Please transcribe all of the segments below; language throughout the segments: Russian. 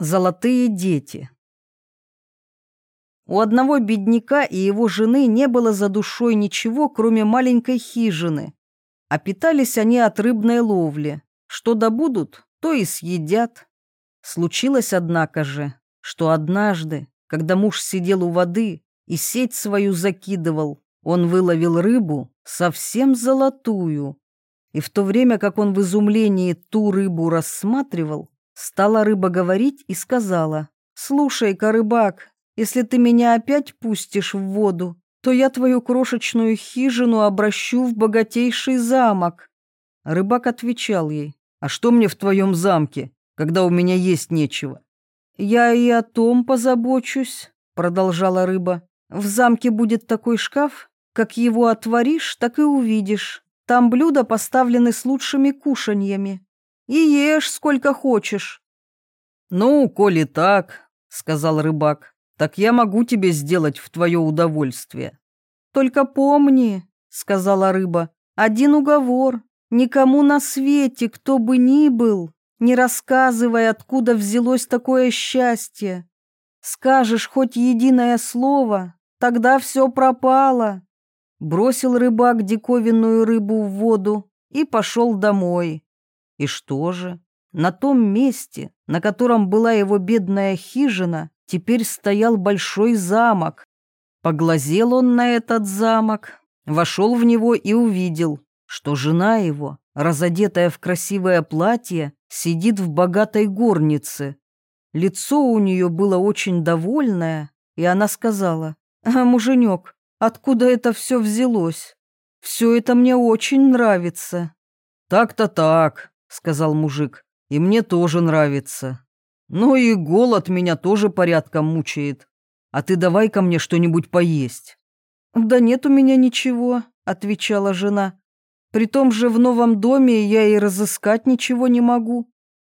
Золотые дети. У одного бедняка и его жены не было за душой ничего, кроме маленькой хижины, а питались они от рыбной ловли. Что добудут, то и съедят. Случилось, однако же, что однажды, когда муж сидел у воды и сеть свою закидывал, он выловил рыбу совсем золотую. И в то время, как он в изумлении ту рыбу рассматривал, Стала рыба говорить и сказала, «Слушай-ка, рыбак, если ты меня опять пустишь в воду, то я твою крошечную хижину обращу в богатейший замок». Рыбак отвечал ей, «А что мне в твоем замке, когда у меня есть нечего?» «Я и о том позабочусь», — продолжала рыба. «В замке будет такой шкаф, как его отворишь, так и увидишь. Там блюда поставлены с лучшими кушаньями и ешь сколько хочешь». «Ну, коли так», — сказал рыбак, — «так я могу тебе сделать в твое удовольствие». «Только помни», — сказала рыба, — «один уговор. Никому на свете, кто бы ни был, не рассказывай, откуда взялось такое счастье. Скажешь хоть единое слово, тогда все пропало». Бросил рыбак диковинную рыбу в воду и пошел домой. И что же? На том месте, на котором была его бедная хижина, теперь стоял большой замок. Поглазел он на этот замок, вошел в него и увидел, что жена его, разодетая в красивое платье, сидит в богатой горнице. Лицо у нее было очень довольное, и она сказала, «А, муженек, откуда это все взялось? Все это мне очень нравится». «Так-то так», — сказал мужик, — «и мне тоже нравится. Ну и голод меня тоже порядком мучает. А ты давай ко мне что-нибудь поесть». «Да нет у меня ничего», — отвечала жена. «При том же в новом доме я и разыскать ничего не могу».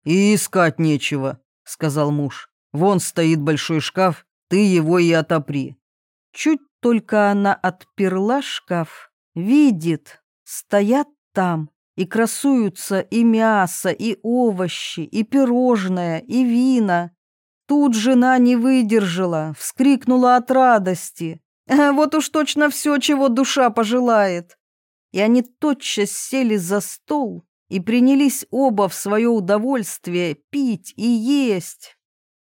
«И искать нечего», — сказал муж. «Вон стоит большой шкаф, ты его и отопри». Чуть только она отперла шкаф, видит, стоят там и красуются и мясо, и овощи, и пирожное, и вина. Тут жена не выдержала, вскрикнула от радости. Вот уж точно все, чего душа пожелает. И они тотчас сели за стол и принялись оба в свое удовольствие пить и есть.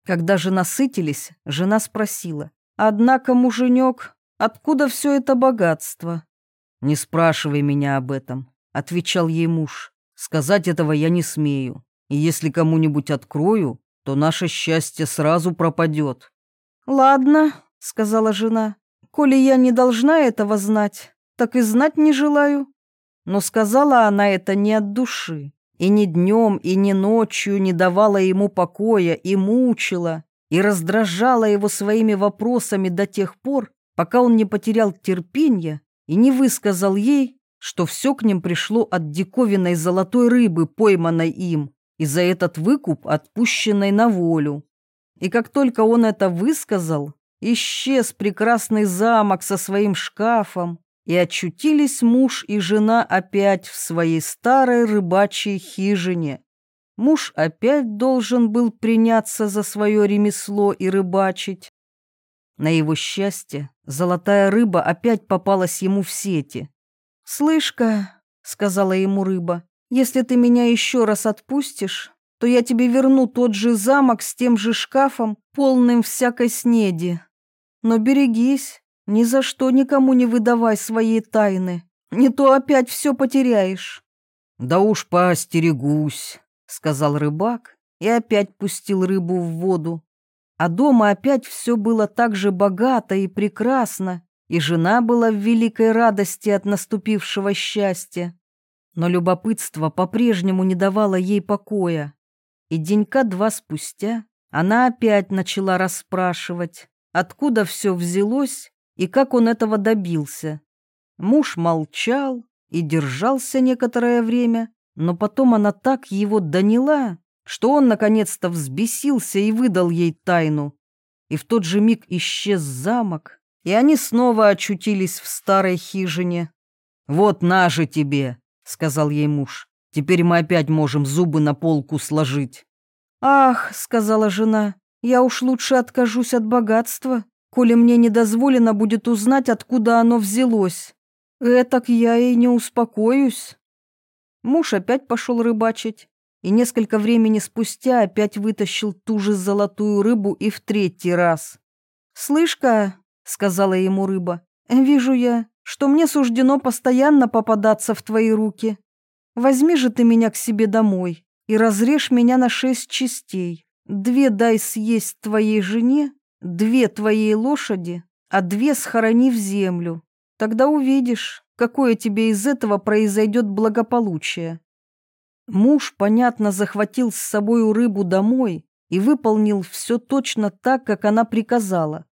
Когда же насытились, жена спросила, «Однако, муженек, откуда все это богатство?» «Не спрашивай меня об этом отвечал ей муж. Сказать этого я не смею. И если кому-нибудь открою, то наше счастье сразу пропадет. Ладно, сказала жена. Коли я не должна этого знать, так и знать не желаю. Но сказала она это не от души, и ни днем, и ни ночью не давала ему покоя, и мучила, и раздражала его своими вопросами до тех пор, пока он не потерял терпения и не высказал ей, что все к ним пришло от диковинной золотой рыбы, пойманной им, и за этот выкуп отпущенной на волю. И как только он это высказал, исчез прекрасный замок со своим шкафом, и очутились муж и жена опять в своей старой рыбачьей хижине. Муж опять должен был приняться за свое ремесло и рыбачить. На его счастье золотая рыба опять попалась ему в сети, «Слышь-ка», — сказала ему рыба, — «если ты меня еще раз отпустишь, то я тебе верну тот же замок с тем же шкафом, полным всякой снеди. Но берегись, ни за что никому не выдавай своей тайны, не то опять все потеряешь». «Да уж поостерегусь», — сказал рыбак и опять пустил рыбу в воду. А дома опять все было так же богато и прекрасно, и жена была в великой радости от наступившего счастья. Но любопытство по-прежнему не давало ей покоя. И денька два спустя она опять начала расспрашивать, откуда все взялось и как он этого добился. Муж молчал и держался некоторое время, но потом она так его доняла, что он наконец-то взбесился и выдал ей тайну. И в тот же миг исчез замок, и они снова очутились в старой хижине. «Вот на же тебе», — сказал ей муж, — «теперь мы опять можем зубы на полку сложить». «Ах», — сказала жена, — «я уж лучше откажусь от богатства, коли мне не дозволено будет узнать, откуда оно взялось. Этак я и не успокоюсь». Муж опять пошел рыбачить, и несколько времени спустя опять вытащил ту же золотую рыбу и в третий раз. «Слышь-ка», — сказала ему рыба, — «вижу я, что мне суждено постоянно попадаться в твои руки. Возьми же ты меня к себе домой и разрежь меня на шесть частей. Две дай съесть твоей жене, две твоей лошади, а две схорони в землю. Тогда увидишь, какое тебе из этого произойдет благополучие. Муж, понятно, захватил с собою рыбу домой и выполнил все точно так, как она приказала.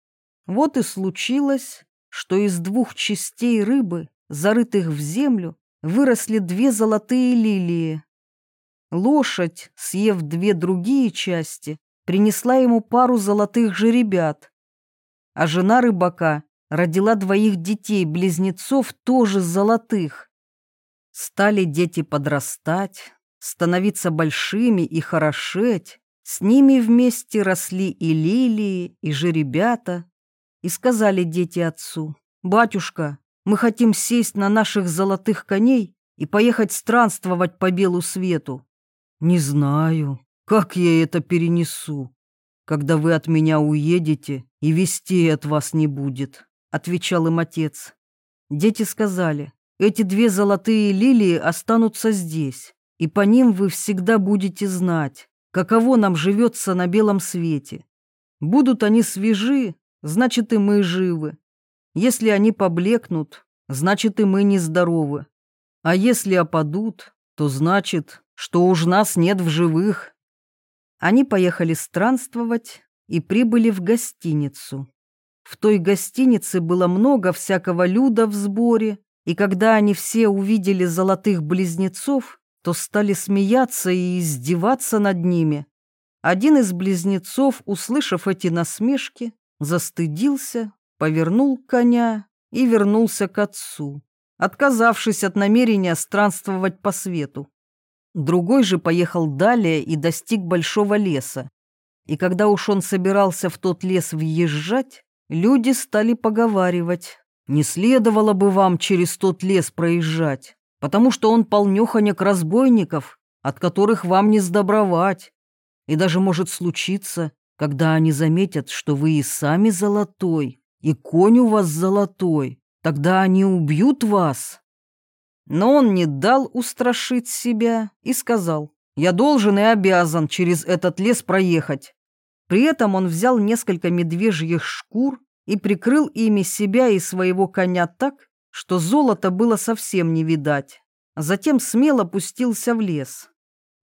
Вот и случилось, что из двух частей рыбы, зарытых в землю, выросли две золотые лилии. Лошадь, съев две другие части, принесла ему пару золотых жеребят. А жена рыбака родила двоих детей-близнецов, тоже золотых. Стали дети подрастать, становиться большими и хорошеть. С ними вместе росли и лилии, и жеребята. И сказали дети отцу, «Батюшка, мы хотим сесть на наших золотых коней и поехать странствовать по белу свету. Не знаю, как я это перенесу, когда вы от меня уедете и вестей от вас не будет, отвечал им отец. Дети сказали, эти две золотые лилии останутся здесь, и по ним вы всегда будете знать, каково нам живется на белом свете. Будут они свежи, значит и мы живы. Если они поблекнут, значит и мы нездоровы. А если опадут, то значит, что уж нас нет в живых. Они поехали странствовать и прибыли в гостиницу. В той гостинице было много всякого люда в сборе, и когда они все увидели золотых близнецов, то стали смеяться и издеваться над ними. Один из близнецов, услышав эти насмешки, застыдился, повернул коня и вернулся к отцу, отказавшись от намерения странствовать по свету. Другой же поехал далее и достиг большого леса. И когда уж он собирался в тот лес въезжать, люди стали поговаривать. Не следовало бы вам через тот лес проезжать, потому что он полнёхонек разбойников, от которых вам не сдобровать. И даже может случиться, когда они заметят, что вы и сами золотой, и конь у вас золотой, тогда они убьют вас. Но он не дал устрашить себя и сказал, «Я должен и обязан через этот лес проехать». При этом он взял несколько медвежьих шкур и прикрыл ими себя и своего коня так, что золота было совсем не видать. Затем смело пустился в лес.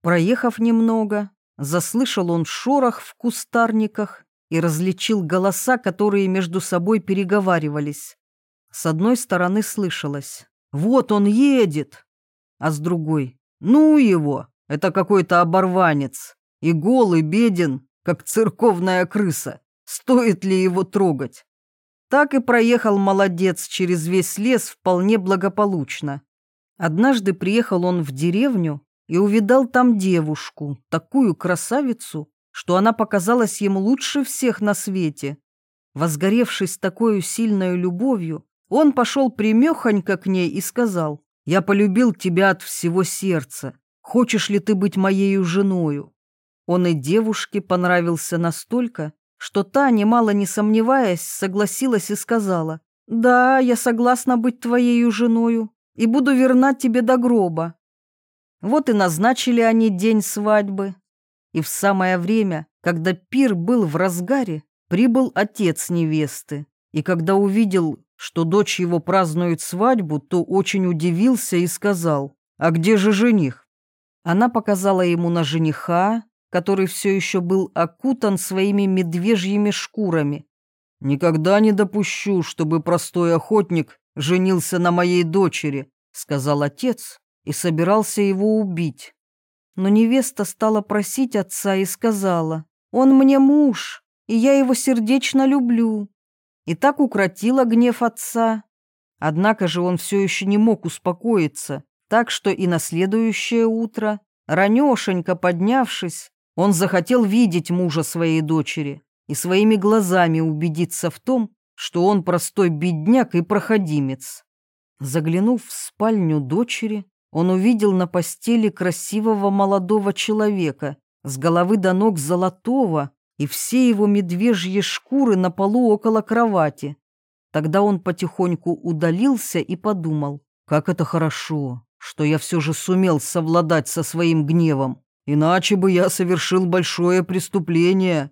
Проехав немного, заслышал он шорох в кустарниках и различил голоса, которые между собой переговаривались. С одной стороны слышалось вот он едет. А с другой, ну его, это какой-то оборванец. И голый, беден, как церковная крыса. Стоит ли его трогать? Так и проехал молодец через весь лес вполне благополучно. Однажды приехал он в деревню и увидал там девушку, такую красавицу, что она показалась ему лучше всех на свете. Возгоревшись такой сильной любовью, он пошел примехонько к ней и сказал, «Я полюбил тебя от всего сердца. Хочешь ли ты быть моею женою?» Он и девушке понравился настолько, что та, немало не сомневаясь, согласилась и сказала, «Да, я согласна быть твоею женою и буду верна тебе до гроба». Вот и назначили они день свадьбы. И в самое время, когда пир был в разгаре, прибыл отец невесты. И когда увидел, что дочь его празднует свадьбу, то очень удивился и сказал, «А где же жених?» Она показала ему на жениха, который все еще был окутан своими медвежьими шкурами. «Никогда не допущу, чтобы простой охотник женился на моей дочери», сказал отец и собирался его убить. Но невеста стала просить отца и сказала, «Он мне муж, и я его сердечно люблю и так укротила гнев отца. Однако же он все еще не мог успокоиться, так что и на следующее утро, ранешенько поднявшись, Он захотел видеть мужа своей дочери и своими глазами убедиться в том, что он простой бедняк и проходимец. Заглянув в спальню дочери, он увидел на постели красивого молодого человека, с головы до ног золотого, и все его медвежьи шкуры на полу около кровати. Тогда он потихоньку удалился и подумал, как это хорошо, что я все же сумел совладать со своим гневом, иначе бы я совершил большое преступление.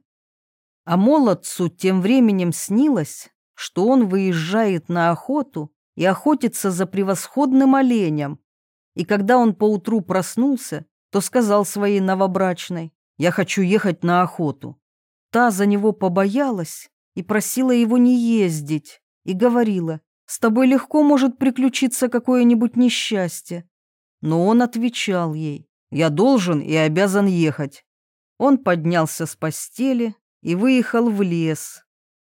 А молодцу тем временем снилось, что он выезжает на охоту и охотится за превосходным оленем. И когда он поутру проснулся, то сказал своей новобрачной, «Я хочу ехать на охоту». Та за него побоялась и просила его не ездить, и говорила, «С тобой легко может приключиться какое-нибудь несчастье». Но он отвечал ей, «Я должен и обязан ехать». Он поднялся с постели и выехал в лес,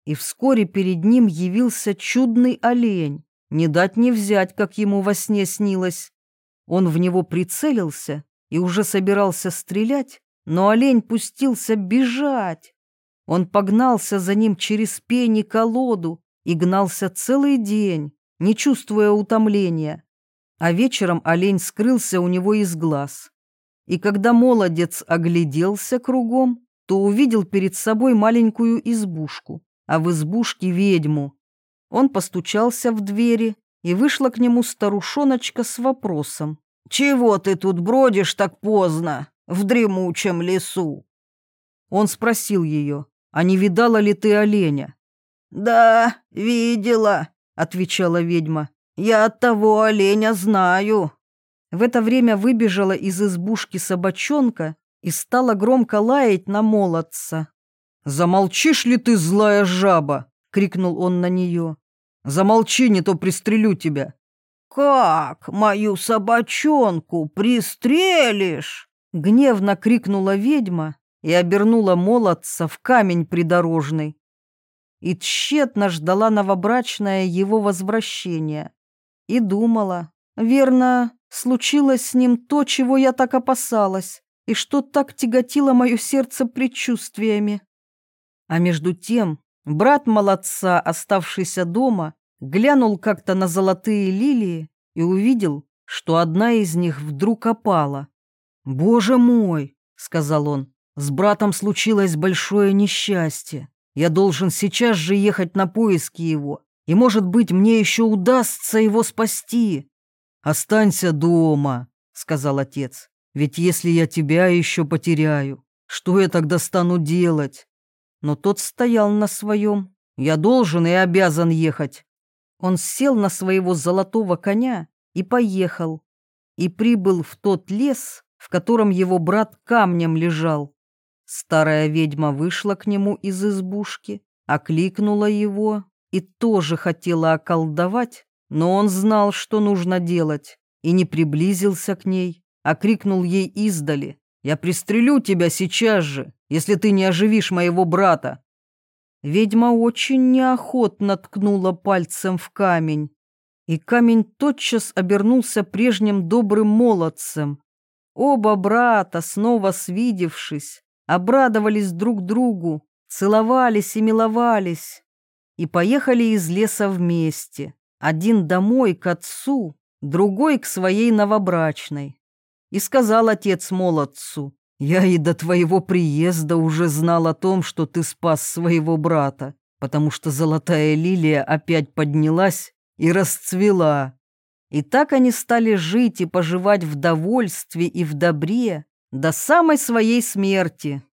и вскоре перед ним явился чудный олень, не дать не взять, как ему во сне снилось. Он в него прицелился и уже собирался стрелять, но олень пустился бежать. Он погнался за ним через пень и колоду и гнался целый день, не чувствуя утомления. А вечером олень скрылся у него из глаз. И когда молодец огляделся кругом, то увидел перед собой маленькую избушку а в избушке ведьму. Он постучался в двери, и вышла к нему старушоночка с вопросом. «Чего ты тут бродишь так поздно, в дремучем лесу?» Он спросил ее, а не видала ли ты оленя? «Да, видела», — отвечала ведьма. «Я от того оленя знаю». В это время выбежала из избушки собачонка и стала громко лаять на молодца. «Замолчишь ли ты, злая жаба?» — крикнул он на нее. «Замолчи, не то пристрелю тебя». «Как мою собачонку пристрелишь?» — гневно крикнула ведьма и обернула молодца в камень придорожный. И тщетно ждала новобрачная его возвращения. И думала, верно, случилось с ним то, чего я так опасалась, и что так тяготило мое сердце предчувствиями. А между тем брат молодца, оставшийся дома, глянул как-то на золотые лилии и увидел, что одна из них вдруг опала. «Боже мой!» — сказал он. «С братом случилось большое несчастье. Я должен сейчас же ехать на поиски его, и, может быть, мне еще удастся его спасти». «Останься дома», — сказал отец. «Ведь если я тебя еще потеряю, что я тогда стану делать?» Но тот стоял на своем. «Я должен и обязан ехать». Он сел на своего золотого коня и поехал, и прибыл в тот лес, в котором его брат камнем лежал. Старая ведьма вышла к нему из избушки, окликнула его и тоже хотела околдовать, но он знал, что нужно делать, и не приблизился к ней, а крикнул ей издали. «Я пристрелю тебя сейчас же, если ты не оживишь моего брата». Ведьма очень неохотно ткнула пальцем в камень, и камень тотчас обернулся прежним добрым молодцем. Оба брата, снова свидевшись, обрадовались друг другу, целовались и миловались, и поехали из леса вместе, один домой к отцу, другой к своей новобрачной. И сказал отец молодцу, я и до твоего приезда уже знал о том, что ты спас своего брата, потому что золотая лилия опять поднялась и расцвела. И так они стали жить и поживать в довольстве и в добре до самой своей смерти.